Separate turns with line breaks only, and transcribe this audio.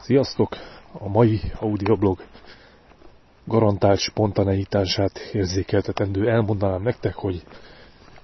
Sziasztok! A mai audioblog garantált spontaneitását érzékeltetendő elmondanám nektek, hogy